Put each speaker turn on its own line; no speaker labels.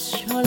special.